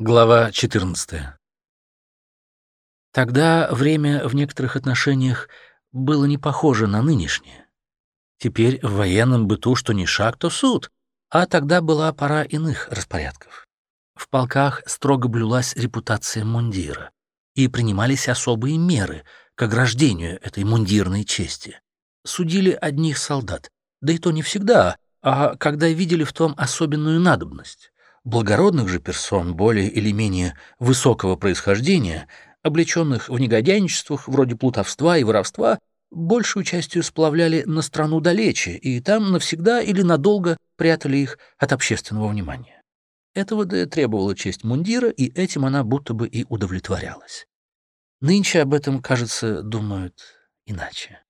Глава 14. Тогда время в некоторых отношениях было не похоже на нынешнее. Теперь в военном быту что ни шаг, то суд, а тогда была пора иных распорядков. В полках строго блюлась репутация мундира, и принимались особые меры к ограждению этой мундирной чести. Судили одних солдат, да и то не всегда, а когда видели в том особенную надобность. Благородных же персон, более или менее высокого происхождения, облеченных в негодяйничествах вроде плутовства и воровства, большую частью сплавляли на страну далече, и там навсегда или надолго прятали их от общественного внимания. Этого да требовала честь мундира, и этим она будто бы и удовлетворялась. Нынче об этом, кажется, думают иначе.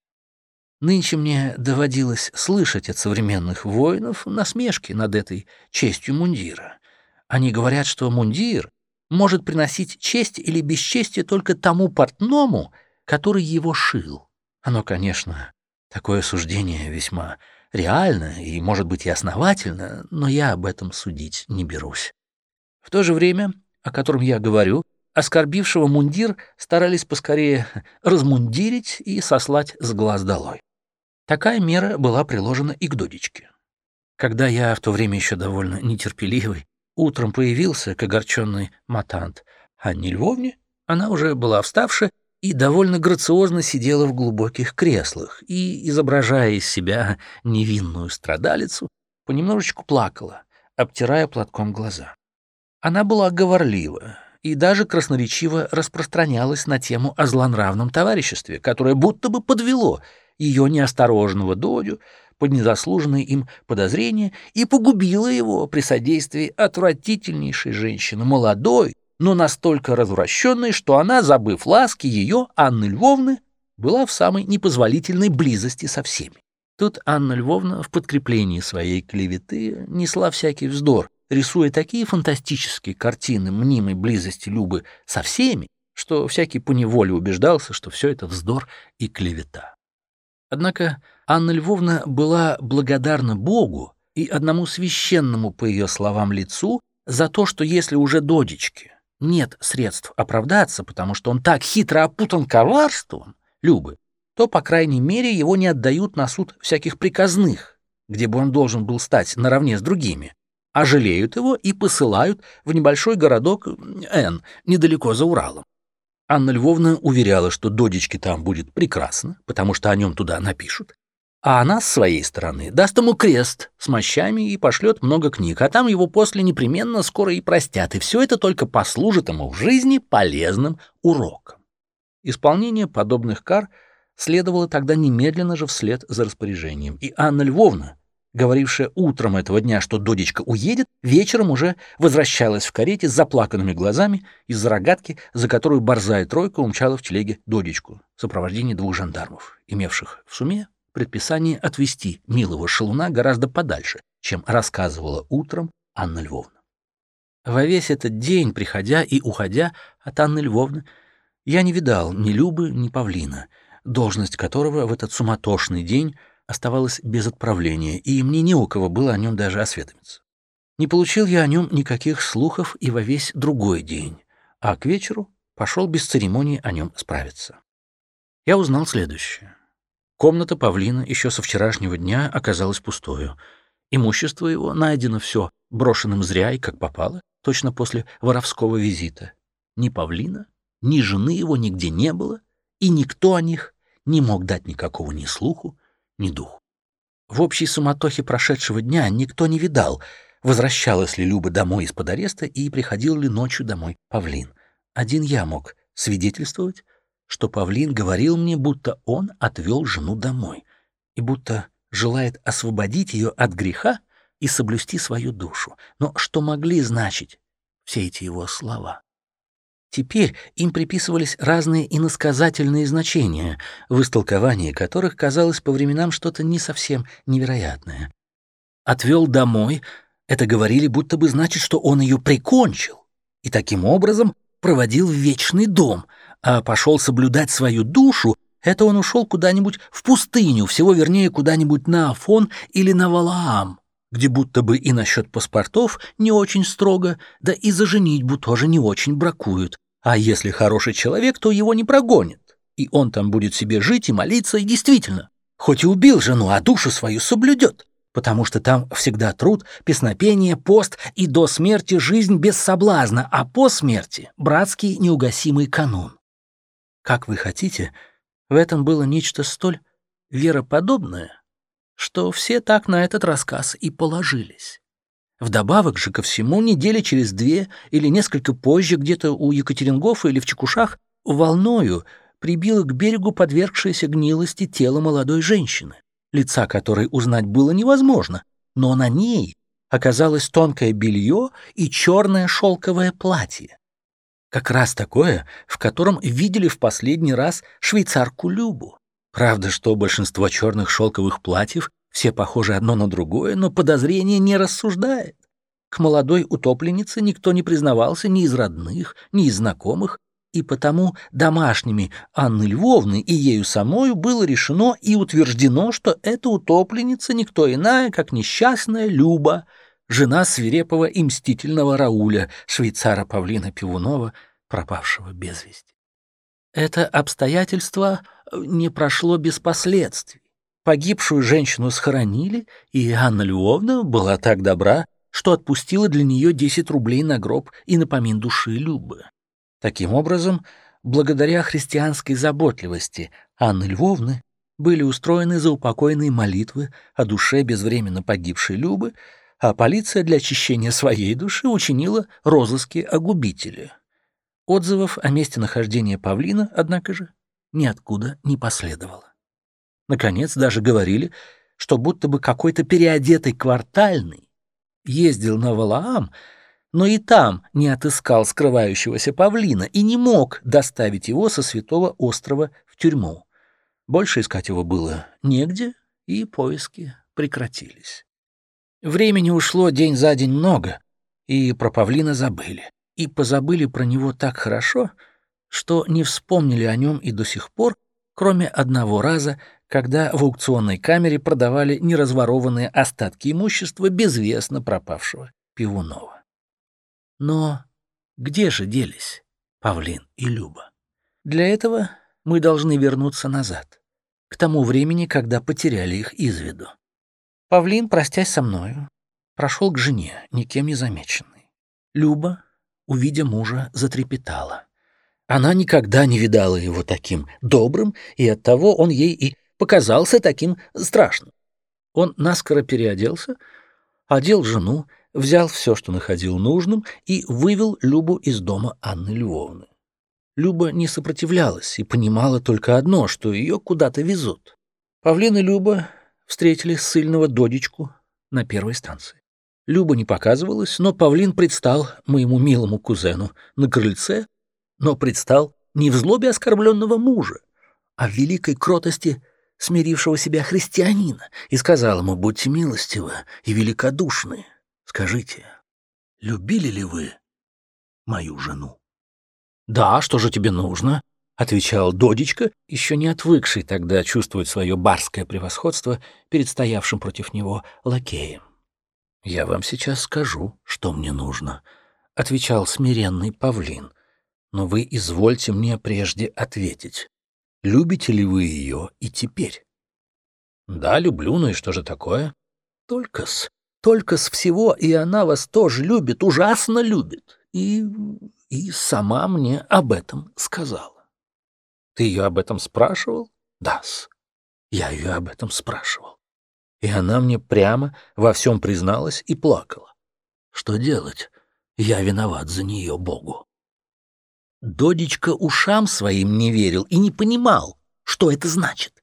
Нынче мне доводилось слышать от современных воинов насмешки над этой честью мундира. Они говорят, что мундир может приносить честь или бесчестие только тому портному, который его шил. Оно, конечно, такое суждение весьма реально и, может быть, и основательно, но я об этом судить не берусь. В то же время, о котором я говорю, оскорбившего мундир старались поскорее размундирить и сослать с глаз долой. Такая мера была приложена и к додечке. Когда я, в то время еще довольно нетерпеливый, Утром появился к огорченный матант Анне Львовне. Она уже была вставшая и довольно грациозно сидела в глубоких креслах и, изображая из себя невинную страдалицу, понемножечку плакала, обтирая платком глаза. Она была говорлива и даже красноречиво распространялась на тему о злонравном товариществе, которое будто бы подвело ее неосторожного Додю, под незаслуженные им подозрения и погубила его при содействии отвратительнейшей женщины, молодой, но настолько развращенной, что она, забыв ласки ее, Анны Львовны, была в самой непозволительной близости со всеми. Тут Анна Львовна в подкреплении своей клеветы несла всякий вздор, рисуя такие фантастические картины мнимой близости Любы со всеми, что всякий поневоле убеждался, что все это вздор и клевета. Однако Анна Львовна была благодарна Богу и одному священному, по ее словам, лицу за то, что если уже додечке нет средств оправдаться, потому что он так хитро опутан коварством, Любы, то, по крайней мере, его не отдают на суд всяких приказных, где бы он должен был стать наравне с другими, а жалеют его и посылают в небольшой городок Н, недалеко за Уралом. Анна Львовна уверяла, что додечке там будет прекрасно, потому что о нем туда напишут. А она, с своей стороны, даст ему крест с мощами и пошлет много книг, а там его после непременно скоро и простят, и все это только послужит ему в жизни полезным уроком. Исполнение подобных кар следовало тогда немедленно же вслед за распоряжением, и Анна Львовна говорившая утром этого дня, что Додечка уедет, вечером уже возвращалась в карете с заплаканными глазами из-за рогатки, за которую борзая тройка умчала в телеге Додечку в сопровождении двух жандармов, имевших в суме предписание отвезти милого шалуна гораздо подальше, чем рассказывала утром Анна Львовна. Во весь этот день, приходя и уходя от Анны Львовны, я не видал ни Любы, ни Павлина, должность которого в этот суматошный день оставалась без отправления, и мне не у кого было о нем даже осведомиться. Не получил я о нем никаких слухов и во весь другой день, а к вечеру пошел без церемонии о нем справиться. Я узнал следующее. Комната павлина еще со вчерашнего дня оказалась пустою. Имущество его найдено все брошенным зря и как попало, точно после воровского визита. Ни павлина, ни жены его нигде не было, и никто о них не мог дать никакого ни слуху, ни духу. В общей суматохе прошедшего дня никто не видал, возвращалась ли Люба домой из-под ареста и приходил ли ночью домой Павлин. Один я мог свидетельствовать, что Павлин говорил мне, будто он отвел жену домой и будто желает освободить ее от греха и соблюсти свою душу. Но что могли значить все эти его слова? Теперь им приписывались разные иносказательные значения, в истолковании которых казалось по временам что-то не совсем невероятное. «Отвел домой» — это говорили, будто бы значит, что он ее прикончил, и таким образом проводил в вечный дом, а пошел соблюдать свою душу — это он ушел куда-нибудь в пустыню, всего вернее, куда-нибудь на Афон или на Валаам, где будто бы и насчет паспортов не очень строго, да и за женитьбу тоже не очень бракуют. А если хороший человек, то его не прогонят, и он там будет себе жить и молиться, и действительно, хоть и убил жену, а душу свою соблюдет, потому что там всегда труд, песнопение, пост и до смерти жизнь без соблазна, а по смерти — братский неугасимый канун. Как вы хотите, в этом было нечто столь вероподобное, что все так на этот рассказ и положились. Вдобавок же ко всему, недели через две или несколько позже, где-то у Екатерингофа или в Чекушах, волною прибило к берегу подвергшееся гнилости тело молодой женщины, лица которой узнать было невозможно, но на ней оказалось тонкое белье и черное шелковое платье. Как раз такое, в котором видели в последний раз швейцарку Любу. Правда, что большинство черных шелковых платьев все похожи одно на другое, но подозрение не рассуждает. К молодой утопленнице никто не признавался ни из родных, ни из знакомых, и потому домашними Анны Львовны и ею самою было решено и утверждено, что эта утопленница никто иная, как несчастная Люба, жена свирепого и мстительного Рауля, швейцара Павлина Пивунова, пропавшего без вести. Это обстоятельство не прошло без последствий. Погибшую женщину схоронили, и Анна Львовна была так добра, что отпустила для нее 10 рублей на гроб и напомин души Любы. Таким образом, благодаря христианской заботливости Анны Львовны были устроены заупокойные молитвы о душе безвременно погибшей Любы, а полиция для очищения своей души учинила розыски о губителе. Отзывов о месте нахождения павлина, однако же, ниоткуда не последовало. Наконец, даже говорили, что будто бы какой-то переодетый квартальный ездил на Валаам, но и там не отыскал скрывающегося павлина и не мог доставить его со Святого острова в тюрьму. Больше искать его было негде, и поиски прекратились. Времени ушло день за день много, и про павлина забыли. И позабыли про него так хорошо, что не вспомнили о нем и до сих пор, кроме одного раза, когда в аукционной камере продавали неразворованные остатки имущества безвестно пропавшего Пивунова. Но где же делись Павлин и Люба? Для этого мы должны вернуться назад, к тому времени, когда потеряли их из виду. Павлин, простясь со мною, прошел к жене, никем не замеченный. Люба, увидя мужа, затрепетала. Она никогда не видала его таким добрым, и оттого он ей и показался таким страшным. Он наскоро переоделся, одел жену, взял все, что находил нужным, и вывел Любу из дома Анны Львовны. Люба не сопротивлялась и понимала только одно, что ее куда-то везут. Павлин и Люба встретили ссыльного додечку на первой станции. Люба не показывалась, но Павлин предстал моему милому кузену на крыльце, но предстал не в злобе оскорбленного мужа, а в великой кротости смирившего себя христианина, и сказал ему, будьте милостивы и великодушны. Скажите, любили ли вы мою жену? Да, что же тебе нужно? — отвечал Додечка, еще не отвыкший тогда чувствовать свое барское превосходство перед стоявшим против него лакеем. «Я вам сейчас скажу, что мне нужно», — отвечал смиренный павлин. «Но вы извольте мне прежде ответить. Любите ли вы ее и теперь? Да, люблю, ну и что же такое? Только-с, только-с всего, и она вас тоже любит, ужасно любит. И, и сама мне об этом сказала. Ты ее об этом спрашивал? Да-с, я ее об этом спрашивал. И она мне прямо во всем призналась и плакала. Что делать? Я виноват за нее Богу. Додечка ушам своим не верил и не понимал, что это значит.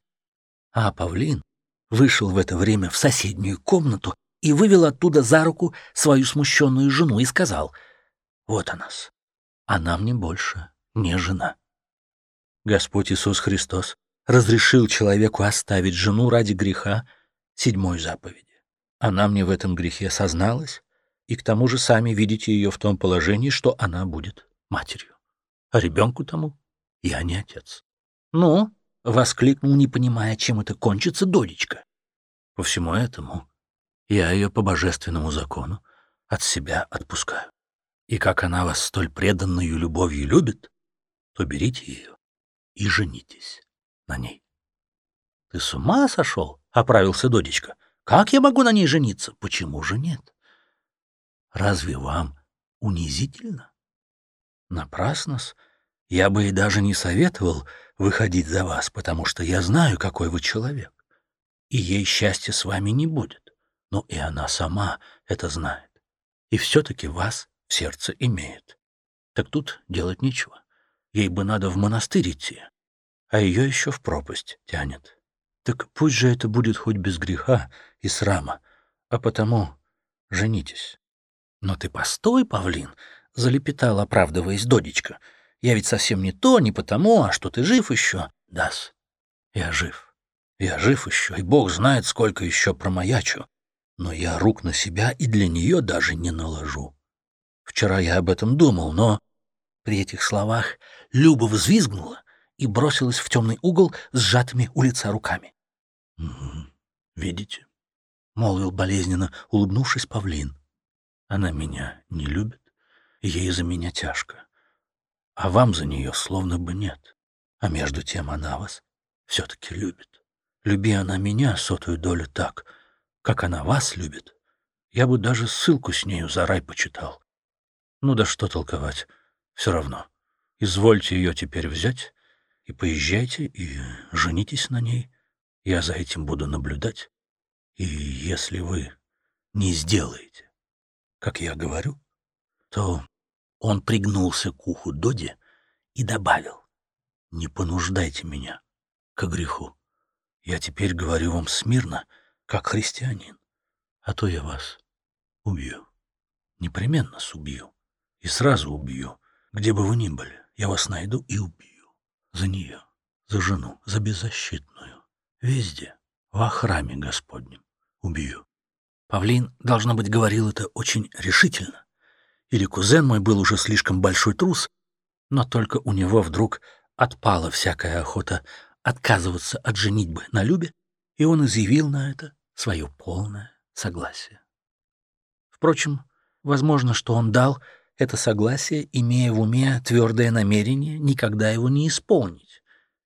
А Павлин вышел в это время в соседнюю комнату и вывел оттуда за руку свою смущенную жену и сказал, «Вот она, она мне больше не жена». Господь Иисус Христос разрешил человеку оставить жену ради греха седьмой заповеди. Она мне в этом грехе созналась, и к тому же сами видите ее в том положении, что она будет матерью а ребенку тому я не отец. «Ну?» — воскликнул, не понимая, чем это кончится, Додечка. По всему этому я ее по божественному закону от себя отпускаю. И как она вас столь преданную любовью любит, то берите ее и женитесь на ней. — Ты с ума сошел? — оправился Додечка. — Как я могу на ней жениться? Почему же нет? — Разве вам унизительно? Напрасно-с. Я бы и даже не советовал выходить за вас, потому что я знаю, какой вы человек. И ей счастья с вами не будет. Но и она сама это знает. И все-таки вас в сердце имеет. Так тут делать нечего. Ей бы надо в монастырь идти, а ее еще в пропасть тянет. Так пусть же это будет хоть без греха и срама, а потому женитесь. Но ты постой, павлин, — залепетал, оправдываясь Додечка. Я ведь совсем не то, не потому, а что ты жив еще. Дас, я жив. Я жив еще, и Бог знает, сколько еще промаячу. Но я рук на себя и для нее даже не наложу. Вчера я об этом думал, но... При этих словах Люба взвизгнула и бросилась в темный угол с сжатыми у лица руками. «Угу, видите?» — молвил болезненно, улыбнувшись павлин. «Она меня не любит, ей за меня тяжко. А вам за нее словно бы нет. А между тем она вас все-таки любит. Люби она меня сотую долю так, как она вас любит, я бы даже ссылку с нею за рай почитал. Ну да что толковать, все равно. Извольте ее теперь взять и поезжайте, и женитесь на ней. Я за этим буду наблюдать. И если вы не сделаете, как я говорю, то он пригнулся к уху Доди и добавил, «Не понуждайте меня к греху. Я теперь говорю вам смирно, как христианин, а то я вас убью. Непременно убью. И сразу убью, где бы вы ни были. Я вас найду и убью. За нее, за жену, за беззащитную. Везде, во храме Господнем. Убью. Павлин, должно быть, говорил это очень решительно. Или кузен мой был уже слишком большой трус, но только у него вдруг отпала всякая охота отказываться от женитьбы на Любе, и он изъявил на это свое полное согласие. Впрочем, возможно, что он дал это согласие, имея в уме твердое намерение никогда его не исполнить,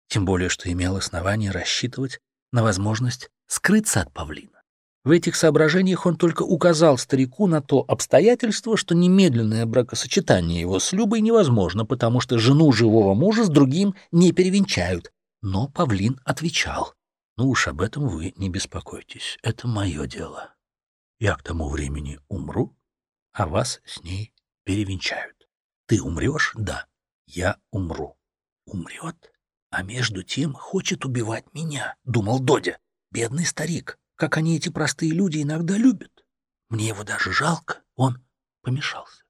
тем более что имел основание рассчитывать на возможность скрыться от павлина. В этих соображениях он только указал старику на то обстоятельство, что немедленное бракосочетание его с Любой невозможно, потому что жену живого мужа с другим не перевенчают. Но Павлин отвечал, «Ну уж об этом вы не беспокойтесь, это мое дело. Я к тому времени умру, а вас с ней перевенчают. Ты умрешь? Да, я умру. Умрет? А между тем хочет убивать меня, думал Додя. Бедный старик, как они, эти простые люди, иногда любят. Мне его даже жалко, он помешался.